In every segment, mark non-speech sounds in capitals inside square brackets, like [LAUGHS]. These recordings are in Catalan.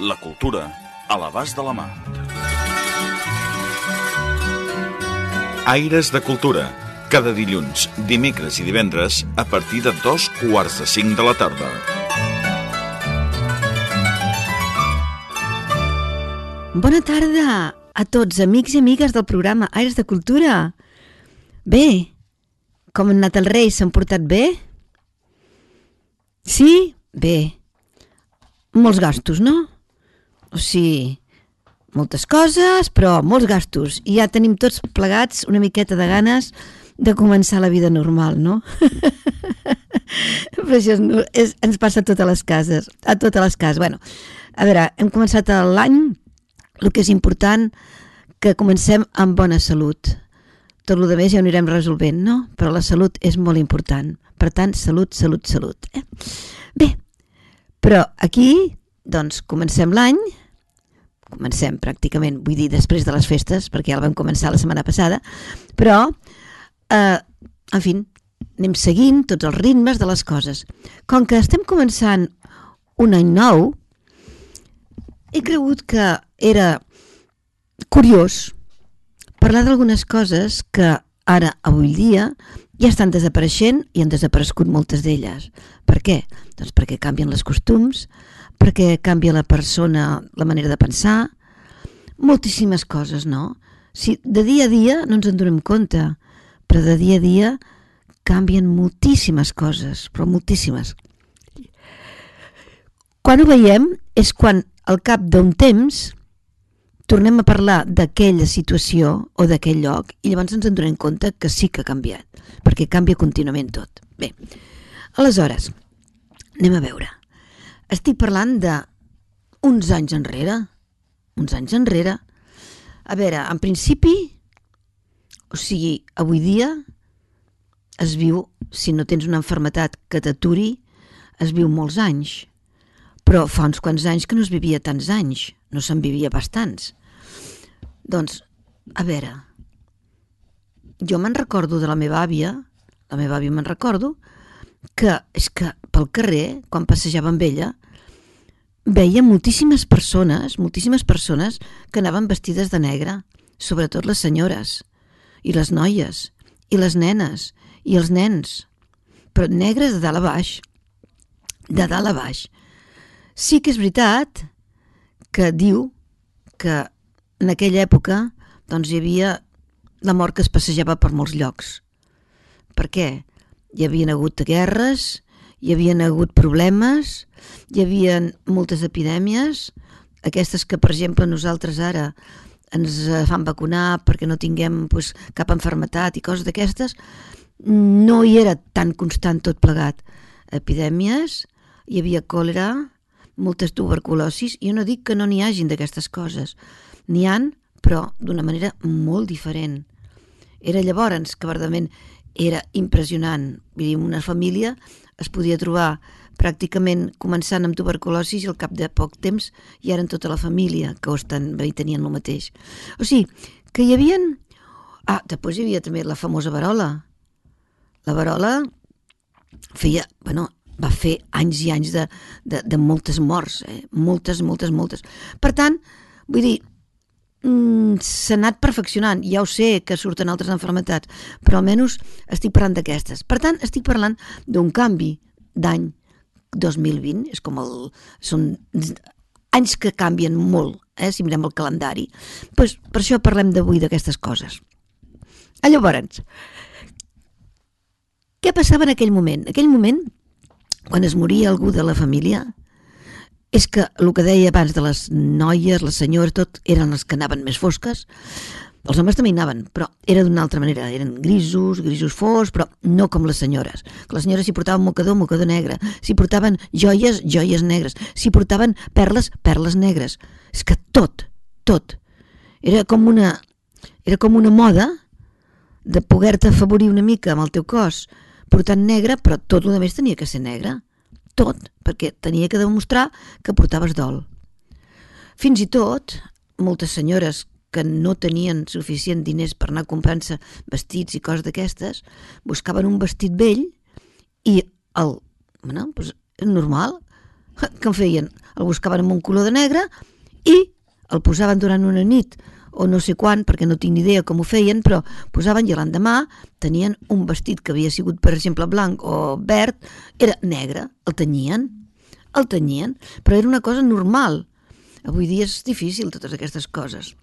La cultura a l'abast de la mà. Aires de Cultura. Cada dilluns, dimecres i divendres a partir de dos quarts de cinc de la tarda. Bona tarda a tots, amics i amigues del programa Aires de Cultura. Bé, com han anat els Reis? S'han portat bé? Sí? Bé. Molts gastos, no? O sigui, moltes coses, però molts gastos. I ja tenim tots plegats una miqueta de ganes de començar la vida normal, no? [LAUGHS] però això és, és, ens passa a totes les cases, a totes les cases. Bueno, a veure, hem començat l'any, el que és important, que comencem amb bona salut. Tot el més ja ho anirem resolvent, no? Però la salut és molt important. Per tant, salut, salut, salut. Eh? Bé, però aquí, doncs, comencem l'any, comencem pràcticament, vull dir, després de les festes, perquè ja la vam començar la setmana passada, però, eh, en fi, anem seguint tots els ritmes de les coses. Com que estem començant un any nou, he cregut que era curiós parlar d'algunes coses que ara, avui dia, ja estan desapareixent i han desaparegut moltes d'elles. Per què? Doncs perquè canvien les costums, perquè canvia la persona, la manera de pensar, moltíssimes coses, no? Si de dia a dia no ens en donem compte, però de dia a dia canvien moltíssimes coses, però moltíssimes. Quan ho veiem és quan al cap d'un temps tornem a parlar d'aquella situació o d'aquell lloc i llavors ens en donem compte que sí que ha canviat, perquè canvia contínuament tot. Bé, aleshores, anem a veure. Estic parlant de uns anys enrere, uns anys enrere. A veure, en principi, o sigui, avui dia es viu, si no tens una enfermetat que t'aturi, es viu molts anys però fa uns quants anys que no es vivia tants anys, no se'n vivia bastants. Doncs, a veure, jo me'n recordo de la meva àvia, la meva àvia me'n recordo, que és que pel carrer, quan passejava amb ella, veia moltíssimes persones, moltíssimes persones que anaven vestides de negre, sobretot les senyores, i les noies, i les nenes, i els nens, però negres de dalt a baix, de dalt a baix. Sí que és veritat que diu que en aquella època doncs, hi havia la mort que es passejava per molts llocs. Per què? Hi havien hagut guerres, hi havien hagut problemes, hi havia moltes epidèmies, aquestes que, per exemple, nosaltres ara ens fan vacunar perquè no tinguem pues, cap enfermetat i coses d'aquestes, no hi era tan constant tot plegat. Epidèmies, hi havia còlera, moltes tuberculosis. Jo no dic que no n'hi hagin d'aquestes coses. N'hi han, però d'una manera molt diferent. Era llavors que verdament era impressionant. Vull dir, una família es podia trobar pràcticament començant amb tuberculosi i al cap de poc temps ja eren tota la família que estan, hi tenien el mateix. O sigui, que hi havia... Ah, després hi havia també la famosa varola. La varola feia, bueno, va fer anys i anys de, de, de moltes morts, eh? moltes, moltes, moltes. Per tant, vull dir, mm, s'ha anat perfeccionant, ja ho sé que surten altres enfermetats, però almenys estic parlant d'aquestes. Per tant, estic parlant d'un canvi d'any 2020, és com el... són anys que canvien molt, eh, si mirem el calendari. Pues, per això parlem d'avui d'aquestes coses. A llavors, què passava en aquell moment? En aquell moment quan es moria algú de la família, és que el que deia abans de les noies, les senyores, tot eren les que anaven més fosques, Els homes també anaven, però era d'una altra manera. Eren grisos, grisos fos, però no com les senyores. Que les senyores s'hi portaven mocador, mocador negre. S'hi portaven joies, joies negres. S'hi portaven perles, perles negres. És que tot, tot. Era com una, era com una moda de poder-te afavorir una mica amb el teu cos portant negre, però tot el més tenia que ser negre. Tot, perquè tenia que demostrar que portaves dol. Fins i tot, moltes senyores que no tenien suficient diners per anar comprant-se vestits i coses d'aquestes, buscaven un vestit vell i el... Bueno, doncs, normal, que en feien? El buscaven amb un color de negre i el posaven durant una nit o no sé quan, perquè no tinc idea com ho feien, però posaven i l'endemà tenien un vestit que havia sigut, per exemple, blanc o verd, era negre, el tenyien, el tenyien, però era una cosa normal. Avui dia és difícil totes aquestes coses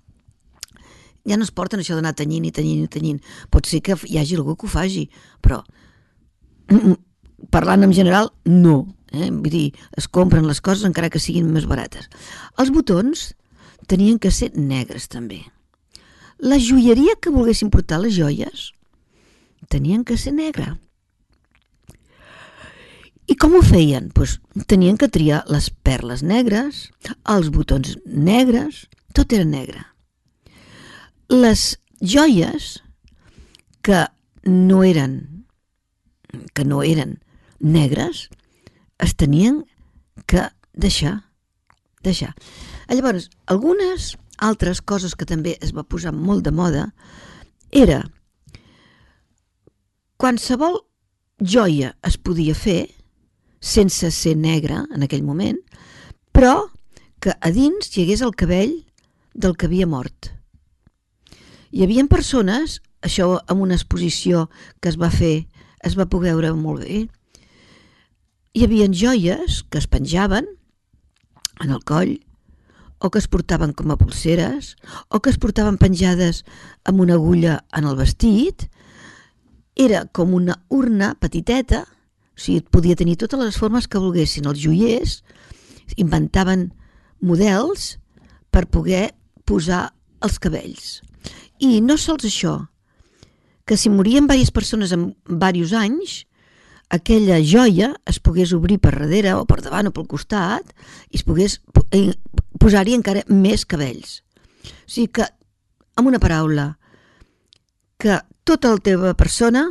ja no es porten això d'anar tenyint i tenyint i tenyint. Pot ser que hi hagi algú que ho faci, però parlant en general, no. Eh? Vull dir, es compren les coses encara que siguin més barates. Els botons tenien que ser negres també. La joieria que volguessin portar les joies tenien que ser negra. I com ho feien? Pues, tenien que triar les perles negres, els botons negres, tot era negre les joies que no eren que no eren negres es tenien que deixar deixar. Llavors, algunes altres coses que també es va posar molt de moda era qualsevol joia es podia fer sense ser negra en aquell moment, però que a dins hi hagués el cabell del que havia mort. Hi havia persones, això amb una exposició que es va fer, es va poder veure molt bé, hi havia joies que es penjaven en el coll, o que es portaven com a pulseres, o que es portaven penjades amb una agulla en el vestit, era com una urna petiteta, o sigui, podia tenir totes les formes que volguessin. Els joiers inventaven models per poder posar els cabells. I no sols això, que si morien diverses persones en diversos anys, aquella joia es pogués obrir per darrere o per davant o pel costat i es pogués posar-hi encara més cabells. O sigui que, amb una paraula, que tota la teva persona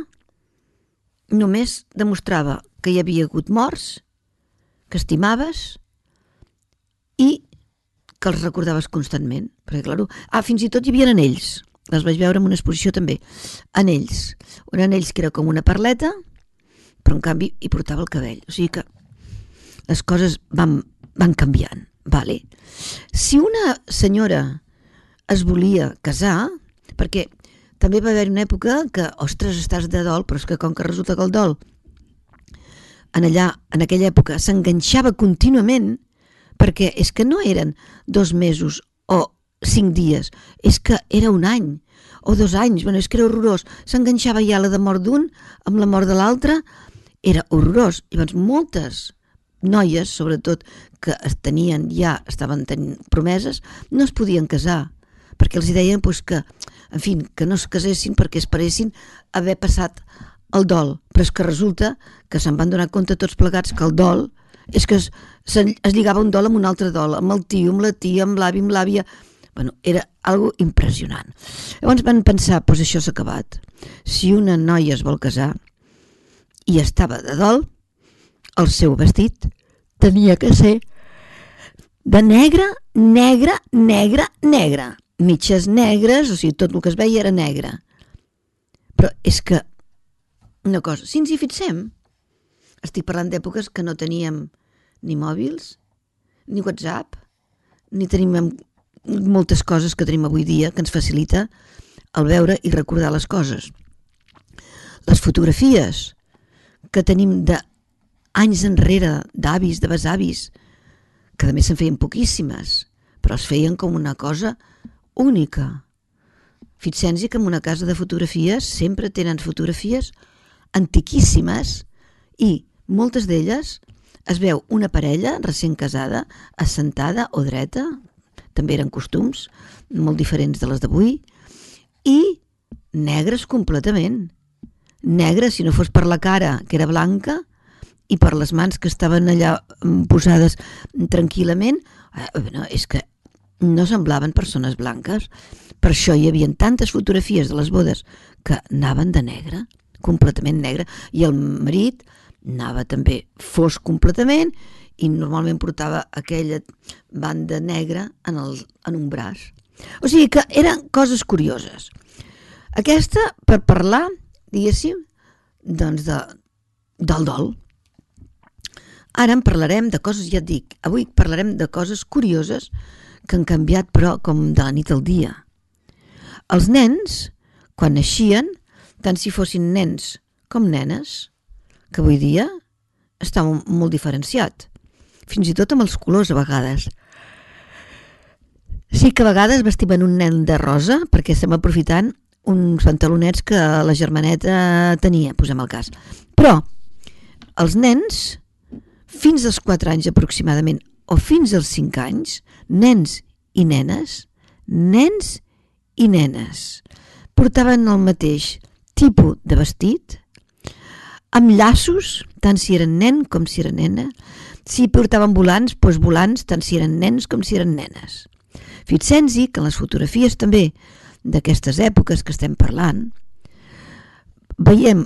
només demostrava que hi havia hagut morts, que estimaves i que els recordaves constantment. Perquè, clar, ah, fins i tot hi havia anells les vaig veure en una exposició també, anells. Un anells que era com una perleta, però en canvi hi portava el cabell. O sigui que les coses van, van canviant. Vale. Si una senyora es volia casar, perquè també va haver una època que, ostres, estàs de dol, però és que com que resulta que el dol en allà, en aquella època, s'enganxava contínuament, perquè és que no eren dos mesos o cinc dies, és que era un any o dos anys, bueno, és que era horrorós. S'enganxava ja la de mort d'un amb la mort de l'altre, era horrorós. Llavors, moltes noies, sobretot, que es tenien ja, estaven tenint promeses, no es podien casar, perquè els deien pues, que, en fi, que no es casessin perquè esperessin haver passat el dol. Però és que resulta que se'n van donar compte tots plegats que el dol és que es, es lligava un dol amb un altre dol, amb el tio, amb la tia, amb l'avi, amb l'àvia, Bueno, era algo impressionant. Llavors van pensar, doncs això s'ha acabat. Si una noia es vol casar i estava de dol, el seu vestit tenia que ser de negre, negre, negre, negre. Mitges negres, o sigui, tot el que es veia era negre. Però és que, una cosa, si ens hi fixem, estic parlant d'èpoques que no teníem ni mòbils, ni WhatsApp, ni tenim moltes coses que tenim avui dia que ens facilita el veure i recordar les coses. Les fotografies que tenim de anys enrere, d'avis, de besavis, que a més se'n feien poquíssimes, però es feien com una cosa única. Fixem-hi que en una casa de fotografies sempre tenen fotografies antiquíssimes i moltes d'elles es veu una parella recent casada assentada o dreta, també eren costums molt diferents de les d'avui, i negres completament. Negres, si no fos per la cara, que era blanca, i per les mans que estaven allà mm, posades tranquil·lament, eh, no, és que no semblaven persones blanques. Per això hi havia tantes fotografies de les bodes que anaven de negre, completament negre, i el marit anava també fos completament i normalment portava aquella banda negra en, el, en un braç. O sigui que eren coses curioses. Aquesta per parlar, diguéssim, doncs de, del dol. Ara en parlarem de coses, ja et dic, avui parlarem de coses curioses que han canviat però com de la nit al dia. Els nens, quan naixien, tant si fossin nens com nenes, que avui dia està molt diferenciat, fins i tot amb els colors a vegades. Sí que a vegades vestimen un nen de rosa perquè estem aprofitant uns pantalonets que la germaneta tenia, posem el cas. Però els nens fins als 4 anys aproximadament o fins als 5 anys, nens i nenes, nens i nenes, portaven el mateix tipus de vestit, amb llaços, tant si eren nen com si eren nena, si portaven volants, doncs volants, tant si eren nens com si eren nenes. Fixem-hi que en les fotografies també d'aquestes èpoques que estem parlant, veiem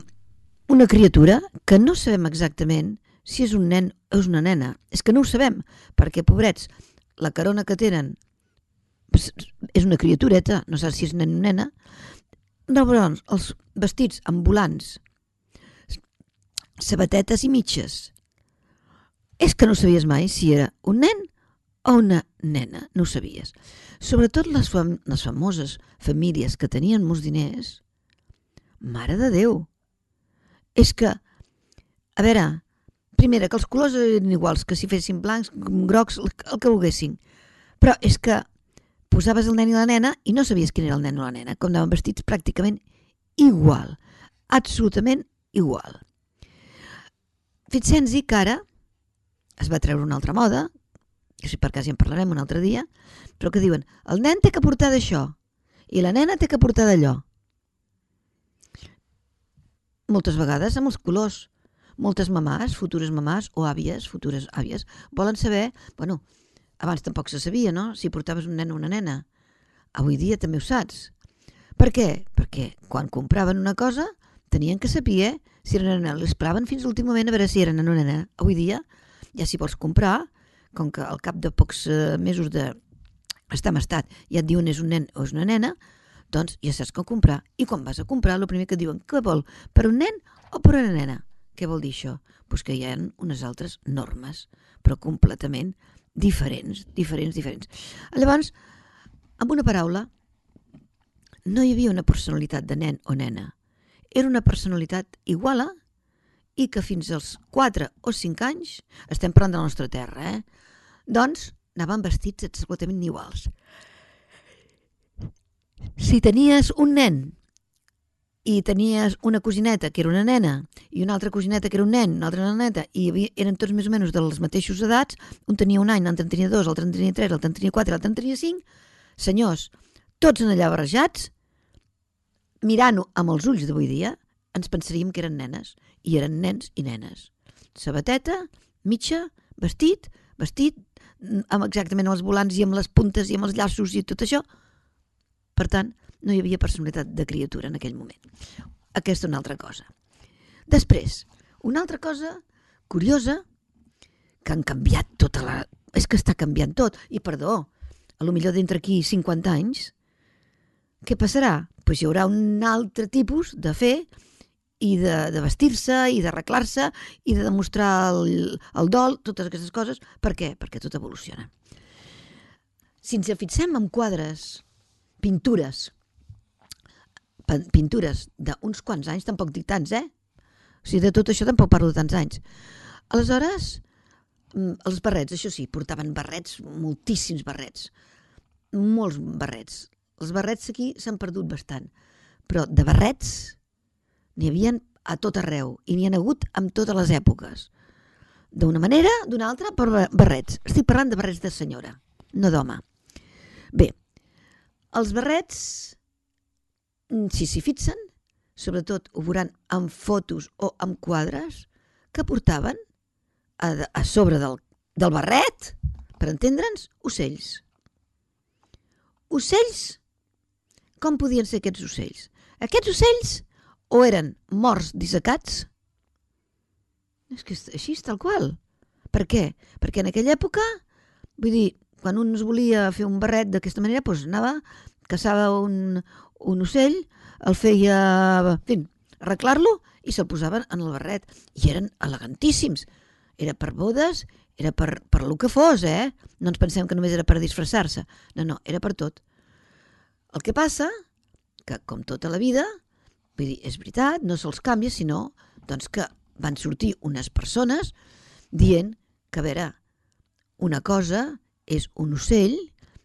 una criatura que no sabem exactament si és un nen o és una nena. És que no ho sabem, perquè, pobrets, la carona que tenen és una criatureta, no saps si és nen o nena. Llavors, els vestits amb volants, sabatetes i mitges. És que no sabies mai si era un nen o una nena, no ho sabies. Sobretot les, fam les famoses famílies que tenien molts diners, mare de Déu, és que, a veure, primera, que els colors eren iguals, que si fessin blancs, grocs, el, que volguessin. Però és que posaves el nen i la nena i no sabies quin era el nen o la nena, com anaven vestits pràcticament igual, absolutament igual. Fixem-hi que ara es va treure una altra moda, que si per cas ja en parlarem un altre dia, però que diuen, el nen té que portar d'això i la nena té que portar d'allò. Moltes vegades amb els colors moltes mamàs, futures mamàs o àvies, futures àvies, volen saber, bueno, abans tampoc se sabia, no?, si portaves un nen o una nena. Avui dia també ho saps. Per què? Perquè quan compraven una cosa tenien que saber si era nena. L'esperaven fins l'últim moment a veure si era nena o nena. Avui dia, ja si vols comprar, com que al cap de pocs uh, mesos de estar en estat ja et diuen és un nen o és una nena, doncs ja saps com comprar. I quan vas a comprar, el primer que et diuen, què vol, per un nen o per una nena? Què vol dir això? Pues que hi ha unes altres normes, però completament diferents, diferents, diferents. Llavors, amb una paraula, no hi havia una personalitat de nen o nena. Era una personalitat iguala i que fins als 4 o 5 anys, estem parlant de la nostra terra, eh? doncs anaven vestits absolutament iguals. Si tenies un nen i tenies una cosineta que era una nena i una altra cosineta que era un nen, una altra neneta, i havia, eren tots més o menys dels mateixos edats, un tenia un any, l'altre en tenia dos, l'altre en tenia tres, l'altre en tenia quatre, l'altre en tenia cinc, senyors, tots en allà barrejats, mirant-ho amb els ulls d'avui dia, ens pensaríem que eren nenes, i eren nens i nenes. Sabateta, mitja, vestit, vestit, amb exactament els volants i amb les puntes i amb els llaços i tot això. Per tant, no hi havia personalitat de criatura en aquell moment. Aquesta una altra cosa. Després, una altra cosa curiosa que han canviat tota la... És que està canviant tot. I perdó, a lo millor d'entre aquí 50 anys, què passarà? Pues hi haurà un altre tipus de fer i de, de vestir-se i d'arreglar-se i de demostrar el, el dol, totes aquestes coses. Per què? Perquè tot evoluciona. Si ens fixem en quadres, pintures, pintures d'uns quants anys, tampoc dic tants, eh? O sigui, de tot això tampoc parlo de tants anys. Aleshores, mm, els barrets, això sí, portaven barrets, moltíssims barrets, molts barrets. Els barrets aquí s'han perdut bastant, però de barrets n'hi havien a tot arreu i n'hi ha hagut amb totes les èpoques. D'una manera, d'una altra, per barrets. Estic parlant de barrets de senyora, no d'home. Bé, els barrets si s'hi fixen, sobretot ho veuran amb fotos o amb quadres, que portaven a, a sobre del, del barret, per entendre'ns, ocells. Ocells? Com podien ser aquests ocells? Aquests ocells o eren morts dissecats? És que així, tal qual. Per què? Perquè en aquella època, vull dir, quan un es volia fer un barret d'aquesta manera, doncs anava, caçava un, un ocell, el feia, en arreglar-lo i se'l posaven en el barret. I eren elegantíssims. Era per bodes, era per, per lo que fos, eh? No ens pensem que només era per disfressar-se. No, no, era per tot. El que passa, que com tota la vida, vull dir, és veritat, no se'ls canvia, sinó doncs, que van sortir unes persones dient que, a veure, una cosa és un ocell,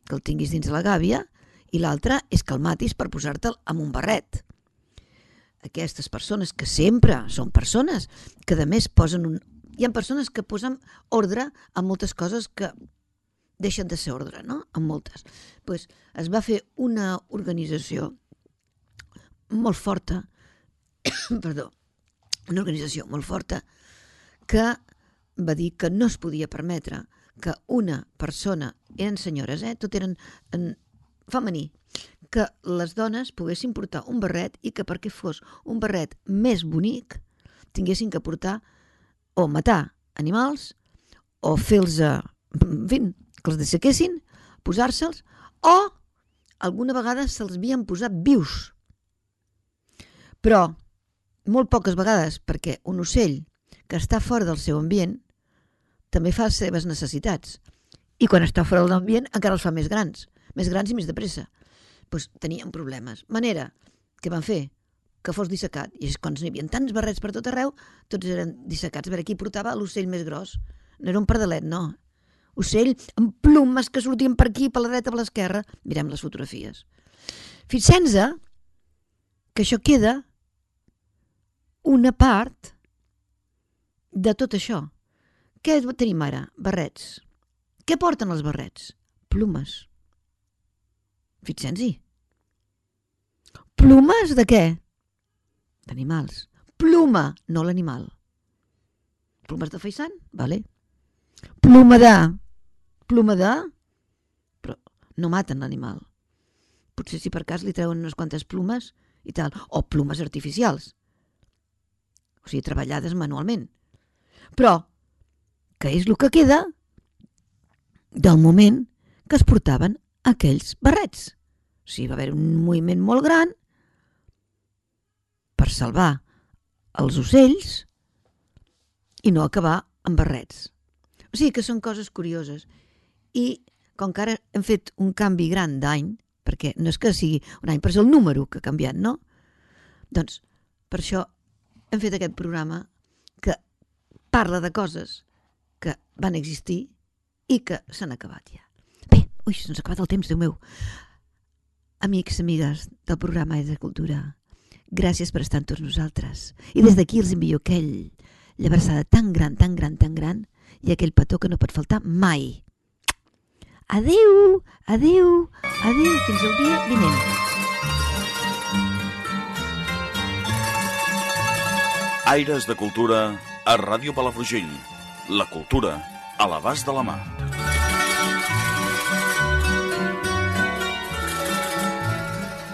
que el tinguis dins la gàbia, i l'altra és que el matis per posar-te'l amb un barret. Aquestes persones, que sempre són persones, que a més posen un... Hi ha persones que posen ordre a moltes coses que deixen de ser ordre, no? En moltes. pues, es va fer una organització molt forta, [COUGHS] perdó, una organització molt forta que va dir que no es podia permetre que una persona, eren senyores, eh? tot eren en femení, que les dones poguessin portar un barret i que perquè fos un barret més bonic tinguessin que portar o matar animals o fer-los, en fi, que els dessequessin, posar-se'ls, o alguna vegada se'ls havien posat vius. Però molt poques vegades, perquè un ocell que està fora del seu ambient també fa les seves necessitats. I quan està fora de l'ambient encara els fa més grans, més grans i més de pressa. Doncs tenien problemes. Manera que van fer que fos dissecat. I quan n'hi havia tants barrets per tot arreu, tots eren dissecats. A veure, qui portava l'ocell més gros? No era un pardalet, no. Ocell amb plumes que sortien per aquí, per la dreta, per l'esquerra. Mirem les fotografies. Fixem-nos que això queda una part de tot això. Què tenim ara? Barrets. Què porten els barrets? Plumes. Fixem-hi. Plumes de què? D'animals. Pluma, no l'animal. Plumes de faisant? Vale. Pluma de... Pluma de... Però no maten l'animal. Potser si per cas li treuen unes quantes plumes i tal. O plumes artificials. O sigui, treballades manualment. Però que és el que queda del moment que es portaven aquells barrets. O sigui, va haver un moviment molt gran per salvar els ocells i no acabar amb barrets. O sigui que són coses curioses. I com que ara hem fet un canvi gran d'any, perquè no és que sigui un any, però és el número que ha canviat, no? Doncs per això hem fet aquest programa que parla de coses que van existir i que s'han acabat ja. Ui, se'ns ha acabat el temps, Déu meu. Amics, amigues del programa de Cultura, gràcies per estar amb tots nosaltres. I des d'aquí els envio aquell llabrassada tan gran, tan gran, tan gran i aquell petó que no pot faltar mai. Adeu, adeu, adeu, fins el dia vinent. Aires de Cultura a Ràdio Palafrugell la cultura a l'abast de la mà.